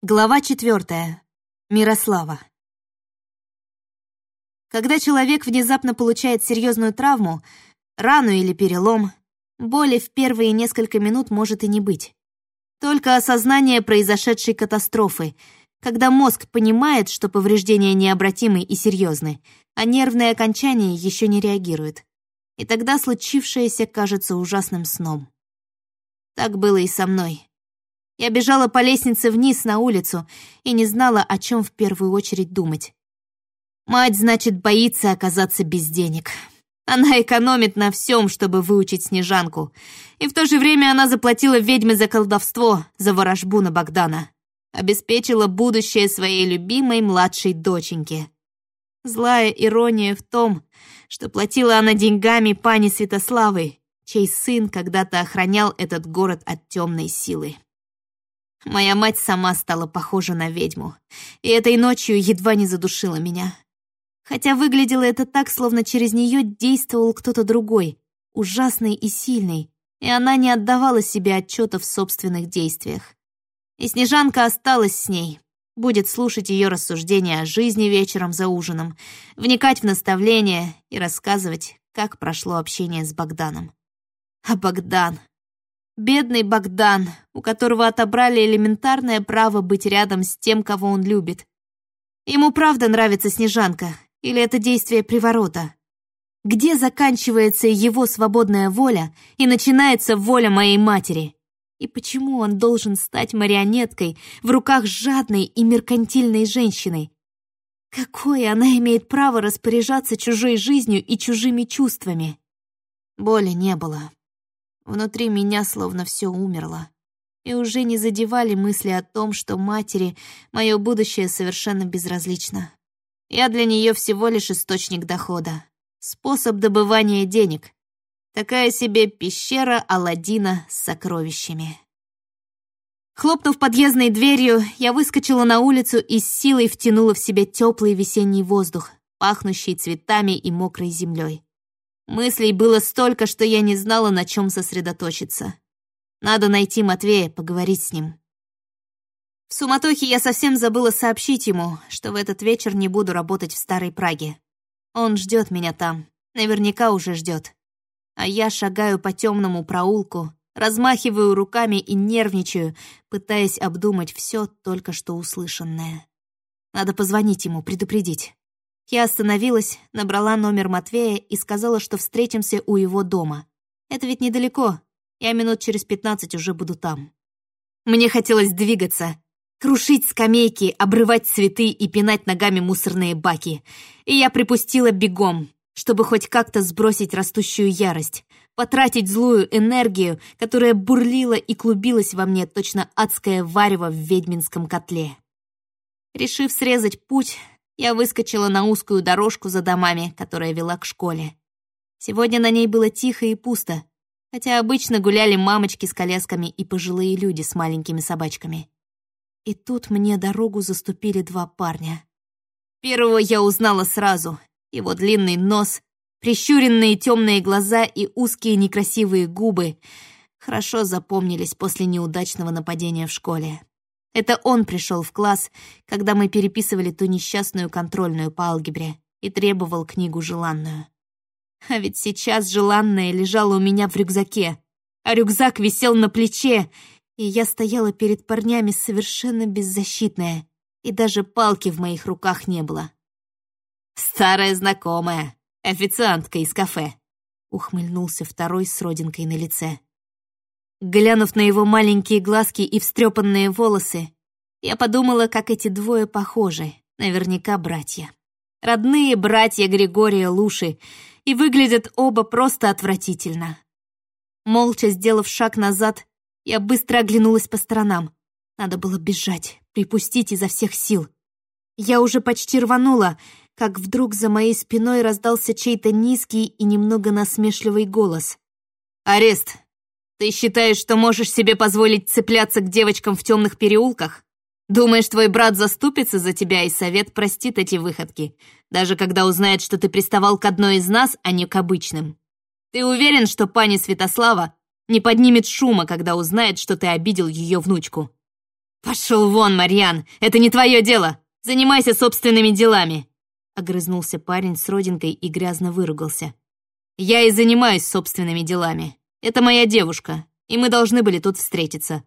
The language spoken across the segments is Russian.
Глава четвертая. Мирослава. Когда человек внезапно получает серьезную травму, рану или перелом, боли в первые несколько минут может и не быть. Только осознание произошедшей катастрофы, когда мозг понимает, что повреждения необратимы и серьезны, а нервные окончания еще не реагируют. И тогда случившееся кажется ужасным сном. Так было и со мной. Я бежала по лестнице вниз на улицу и не знала, о чем в первую очередь думать. Мать, значит, боится оказаться без денег. Она экономит на всем, чтобы выучить Снежанку. И в то же время она заплатила ведьме за колдовство, за ворожбу на Богдана. Обеспечила будущее своей любимой младшей доченьке. Злая ирония в том, что платила она деньгами пани Святославы, чей сын когда-то охранял этот город от темной силы. Моя мать сама стала похожа на ведьму, и этой ночью едва не задушила меня. Хотя выглядело это так, словно через нее действовал кто-то другой, ужасный и сильный, и она не отдавала себе отчета в собственных действиях. И Снежанка осталась с ней, будет слушать ее рассуждения о жизни вечером за ужином, вникать в наставления и рассказывать, как прошло общение с Богданом. А Богдан... Бедный Богдан, у которого отобрали элементарное право быть рядом с тем, кого он любит. Ему правда нравится Снежанка, или это действие приворота? Где заканчивается его свободная воля и начинается воля моей матери? И почему он должен стать марионеткой в руках жадной и меркантильной женщины? Какое она имеет право распоряжаться чужой жизнью и чужими чувствами? Боли не было. Внутри меня словно все умерло. И уже не задевали мысли о том, что матери мое будущее совершенно безразлично. Я для нее всего лишь источник дохода. Способ добывания денег. Такая себе пещера Аладдина с сокровищами. Хлопнув подъездной дверью, я выскочила на улицу и с силой втянула в себя теплый весенний воздух, пахнущий цветами и мокрой землей. Мыслей было столько, что я не знала, на чем сосредоточиться. Надо найти Матвея, поговорить с ним. В суматохе я совсем забыла сообщить ему, что в этот вечер не буду работать в Старой Праге. Он ждет меня там, наверняка уже ждет. А я шагаю по темному проулку, размахиваю руками и нервничаю, пытаясь обдумать все только что услышанное. Надо позвонить ему, предупредить. Я остановилась, набрала номер Матвея и сказала, что встретимся у его дома. Это ведь недалеко. Я минут через пятнадцать уже буду там. Мне хотелось двигаться, крушить скамейки, обрывать цветы и пинать ногами мусорные баки. И я припустила бегом, чтобы хоть как-то сбросить растущую ярость, потратить злую энергию, которая бурлила и клубилась во мне точно адское варево в ведьминском котле. Решив срезать путь, я выскочила на узкую дорожку за домами, которая вела к школе. Сегодня на ней было тихо и пусто, хотя обычно гуляли мамочки с колясками и пожилые люди с маленькими собачками. И тут мне дорогу заступили два парня. Первого я узнала сразу. Его длинный нос, прищуренные темные глаза и узкие некрасивые губы хорошо запомнились после неудачного нападения в школе. Это он пришел в класс, когда мы переписывали ту несчастную контрольную по алгебре и требовал книгу желанную. А ведь сейчас желанная лежала у меня в рюкзаке, а рюкзак висел на плече, и я стояла перед парнями совершенно беззащитная, и даже палки в моих руках не было. «Старая знакомая, официантка из кафе», — ухмыльнулся второй с родинкой на лице. Глянув на его маленькие глазки и встрепанные волосы, я подумала, как эти двое похожи, наверняка братья. Родные братья Григория Луши, и выглядят оба просто отвратительно. Молча сделав шаг назад, я быстро оглянулась по сторонам. Надо было бежать, припустить изо всех сил. Я уже почти рванула, как вдруг за моей спиной раздался чей-то низкий и немного насмешливый голос. «Арест! Ты считаешь, что можешь себе позволить цепляться к девочкам в темных переулках? Думаешь, твой брат заступится за тебя и совет простит эти выходки, даже когда узнает, что ты приставал к одной из нас, а не к обычным? Ты уверен, что пани Святослава не поднимет шума, когда узнает, что ты обидел ее внучку? «Пошел вон, Марьян! Это не твое дело! Занимайся собственными делами!» Огрызнулся парень с родинкой и грязно выругался. «Я и занимаюсь собственными делами. Это моя девушка, и мы должны были тут встретиться.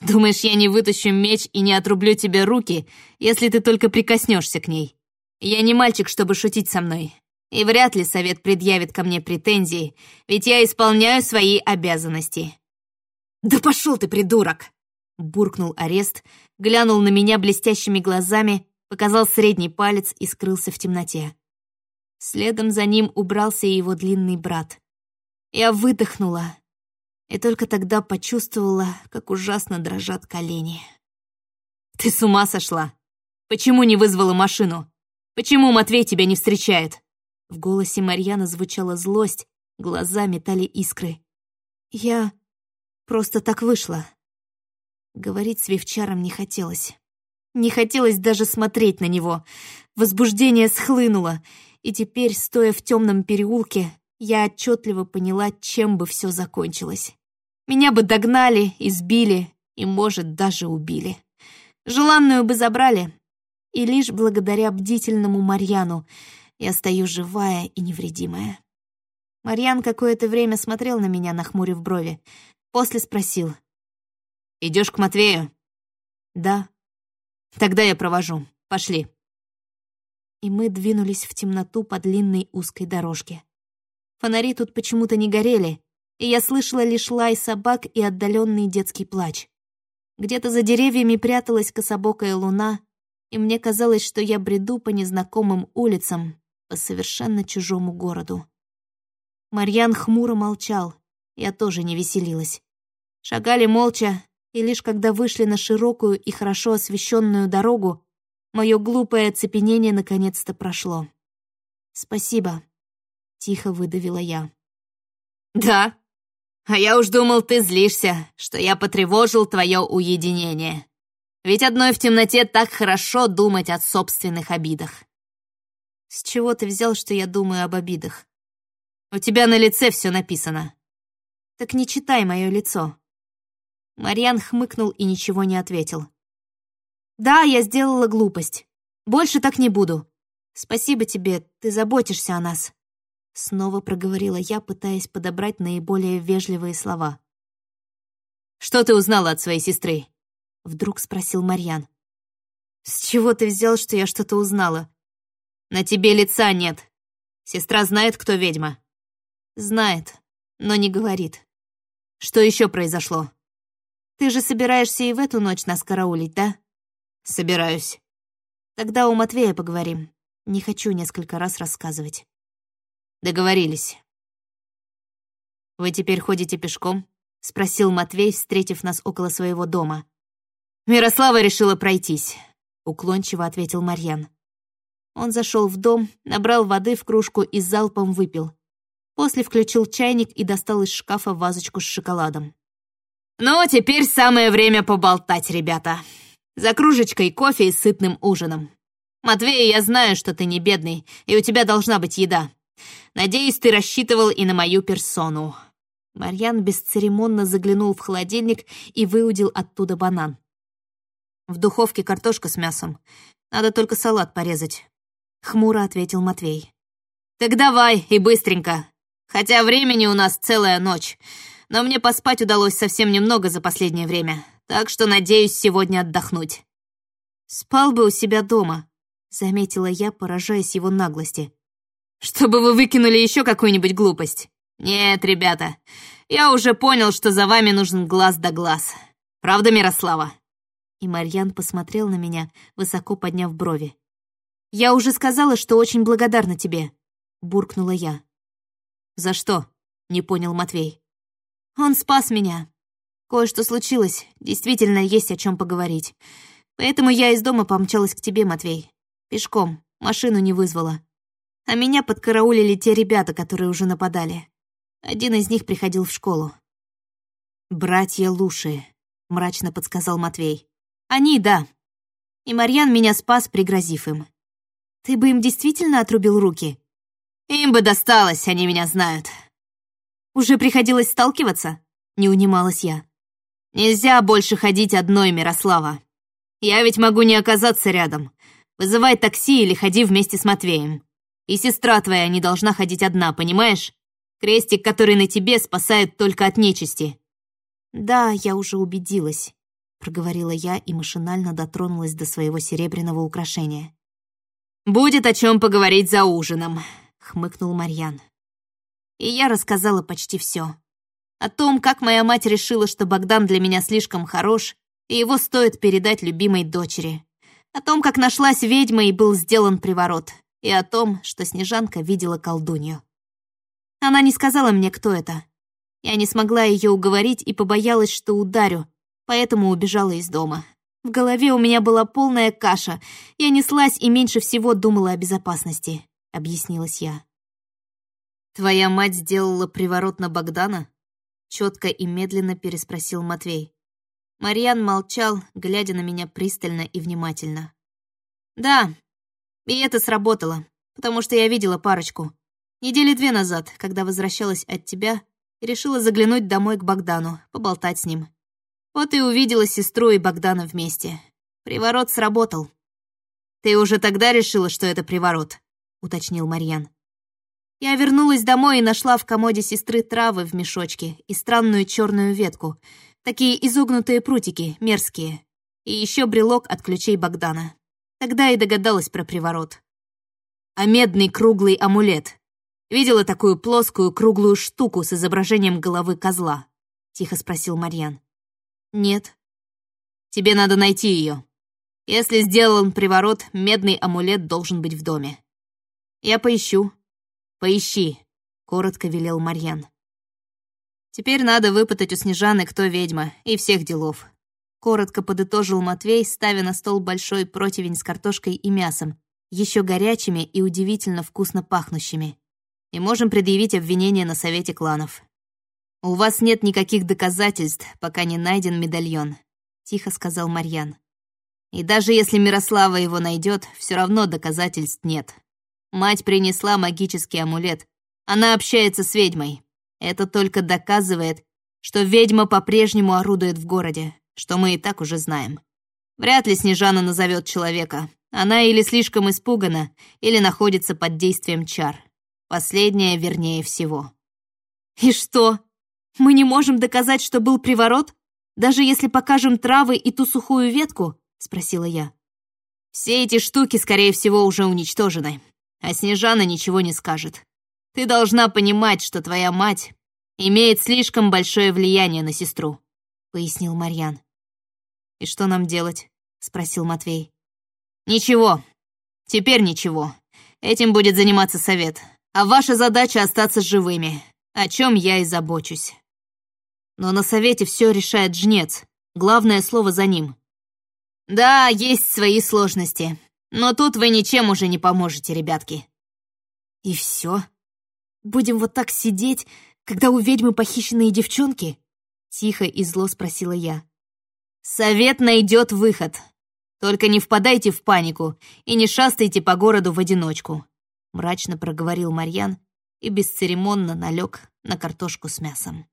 Думаешь, я не вытащу меч и не отрублю тебе руки, если ты только прикоснешься к ней? Я не мальчик, чтобы шутить со мной. И вряд ли совет предъявит ко мне претензии, ведь я исполняю свои обязанности». «Да пошел ты, придурок!» Буркнул арест, глянул на меня блестящими глазами, показал средний палец и скрылся в темноте. Следом за ним убрался и его длинный брат. Я выдохнула, и только тогда почувствовала, как ужасно дрожат колени. «Ты с ума сошла? Почему не вызвала машину? Почему Матвей тебя не встречает?» В голосе Марьяна звучала злость, глаза метали искры. «Я... просто так вышло». Говорить с Вивчаром не хотелось. Не хотелось даже смотреть на него. Возбуждение схлынуло, и теперь, стоя в темном переулке, я отчетливо поняла, чем бы все закончилось. Меня бы догнали, избили и, может, даже убили. Желанную бы забрали. И лишь благодаря бдительному Марьяну я стою живая и невредимая. Марьян какое-то время смотрел на меня, нахмурив брови. После спросил. «Идешь к Матвею?» «Да». «Тогда я провожу. Пошли». И мы двинулись в темноту по длинной узкой дорожке. Фонари тут почему-то не горели, и я слышала лишь лай собак и отдаленный детский плач. Где-то за деревьями пряталась кособокая луна, и мне казалось, что я бреду по незнакомым улицам, по совершенно чужому городу. Марьян хмуро молчал, я тоже не веселилась. Шагали молча, и лишь когда вышли на широкую и хорошо освещенную дорогу, мое глупое оцепенение наконец-то прошло. «Спасибо», — тихо выдавила я. «Да? А я уж думал, ты злишься, что я потревожил твое уединение. Ведь одной в темноте так хорошо думать о собственных обидах». С чего ты взял, что я думаю об обидах? У тебя на лице все написано. Так не читай мое лицо. Марьян хмыкнул и ничего не ответил. Да, я сделала глупость. Больше так не буду. Спасибо тебе, ты заботишься о нас. Снова проговорила я, пытаясь подобрать наиболее вежливые слова. «Что ты узнала от своей сестры?» Вдруг спросил Марьян. «С чего ты взял, что я что-то узнала? На тебе лица нет. Сестра знает, кто ведьма?» «Знает, но не говорит». «Что еще произошло?» «Ты же собираешься и в эту ночь нас караулить, да?» «Собираюсь». «Тогда у Матвея поговорим. Не хочу несколько раз рассказывать». «Договорились». «Вы теперь ходите пешком?» — спросил Матвей, встретив нас около своего дома. «Мирослава решила пройтись», — уклончиво ответил Марьян. Он зашел в дом, набрал воды в кружку и залпом выпил. После включил чайник и достал из шкафа вазочку с шоколадом. «Ну, теперь самое время поболтать, ребята. За кружечкой кофе и сытным ужином. Матвей, я знаю, что ты не бедный, и у тебя должна быть еда. Надеюсь, ты рассчитывал и на мою персону». Марьян бесцеремонно заглянул в холодильник и выудил оттуда банан. «В духовке картошка с мясом. Надо только салат порезать. — хмуро ответил Матвей. «Так давай, и быстренько. Хотя времени у нас целая ночь, но мне поспать удалось совсем немного за последнее время, так что надеюсь сегодня отдохнуть». «Спал бы у себя дома», — заметила я, поражаясь его наглости. «Чтобы вы выкинули еще какую-нибудь глупость. Нет, ребята, я уже понял, что за вами нужен глаз да глаз. Правда, Мирослава?» И Марьян посмотрел на меня, высоко подняв брови. «Я уже сказала, что очень благодарна тебе», — буркнула я. «За что?» — не понял Матвей. «Он спас меня. Кое-что случилось, действительно есть о чем поговорить. Поэтому я из дома помчалась к тебе, Матвей. Пешком, машину не вызвала. А меня подкараулили те ребята, которые уже нападали. Один из них приходил в школу. «Братья Луши», — мрачно подсказал Матвей. «Они, да. И Марьян меня спас, пригрозив им. Ты бы им действительно отрубил руки? Им бы досталось, они меня знают. Уже приходилось сталкиваться? Не унималась я. Нельзя больше ходить одной, Мирослава. Я ведь могу не оказаться рядом. Вызывай такси или ходи вместе с Матвеем. И сестра твоя не должна ходить одна, понимаешь? Крестик, который на тебе, спасает только от нечисти». «Да, я уже убедилась», — проговорила я и машинально дотронулась до своего серебряного украшения. «Будет о чем поговорить за ужином», — хмыкнул Марьян. И я рассказала почти все. О том, как моя мать решила, что Богдан для меня слишком хорош, и его стоит передать любимой дочери. О том, как нашлась ведьма и был сделан приворот. И о том, что Снежанка видела колдунью. Она не сказала мне, кто это. Я не смогла ее уговорить и побоялась, что ударю, поэтому убежала из дома. В голове у меня была полная каша. Я неслась и меньше всего думала о безопасности, объяснилась я. «Твоя мать сделала приворот на Богдана?» Четко и медленно переспросил Матвей. Марьян молчал, глядя на меня пристально и внимательно. «Да, и это сработало, потому что я видела парочку. Недели две назад, когда возвращалась от тебя, решила заглянуть домой к Богдану, поболтать с ним. Вот и увидела сестру и Богдана вместе. Приворот сработал. «Ты уже тогда решила, что это приворот?» — уточнил Марьян. Я вернулась домой и нашла в комоде сестры травы в мешочке и странную черную ветку. Такие изогнутые прутики, мерзкие. И еще брелок от ключей Богдана. Тогда и догадалась про приворот. А медный круглый амулет Видела такую плоскую круглую штуку с изображением головы козла?» — тихо спросил Марьян. «Нет». «Тебе надо найти ее. Если сделан приворот, медный амулет должен быть в доме». «Я поищу». «Поищи», — коротко велел Марьян. «Теперь надо выпытать у Снежаны, кто ведьма, и всех делов». Коротко подытожил Матвей, ставя на стол большой противень с картошкой и мясом, еще горячими и удивительно вкусно пахнущими и можем предъявить обвинение на совете кланов. У вас нет никаких доказательств, пока не найден медальон, тихо сказал Марьян. И даже если Мирослава его найдет, все равно доказательств нет. Мать принесла магический амулет. Она общается с ведьмой. Это только доказывает, что ведьма по-прежнему орудует в городе, что мы и так уже знаем. Вряд ли Снежана назовет человека. Она или слишком испугана, или находится под действием чар. Последнее вернее всего. «И что? Мы не можем доказать, что был приворот? Даже если покажем травы и ту сухую ветку?» — спросила я. «Все эти штуки, скорее всего, уже уничтожены, а Снежана ничего не скажет. Ты должна понимать, что твоя мать имеет слишком большое влияние на сестру», — пояснил Марьян. «И что нам делать?» — спросил Матвей. «Ничего. Теперь ничего. Этим будет заниматься совет. А ваша задача остаться живыми, о чем я и забочусь. Но на совете все решает жнец. Главное слово за ним. Да, есть свои сложности. Но тут вы ничем уже не поможете, ребятки. И все? Будем вот так сидеть, когда у ведьмы похищенные девчонки? Тихо и зло спросила я. Совет найдет выход. Только не впадайте в панику и не шастайте по городу в одиночку мрачно проговорил Марьян и бесцеремонно налег на картошку с мясом.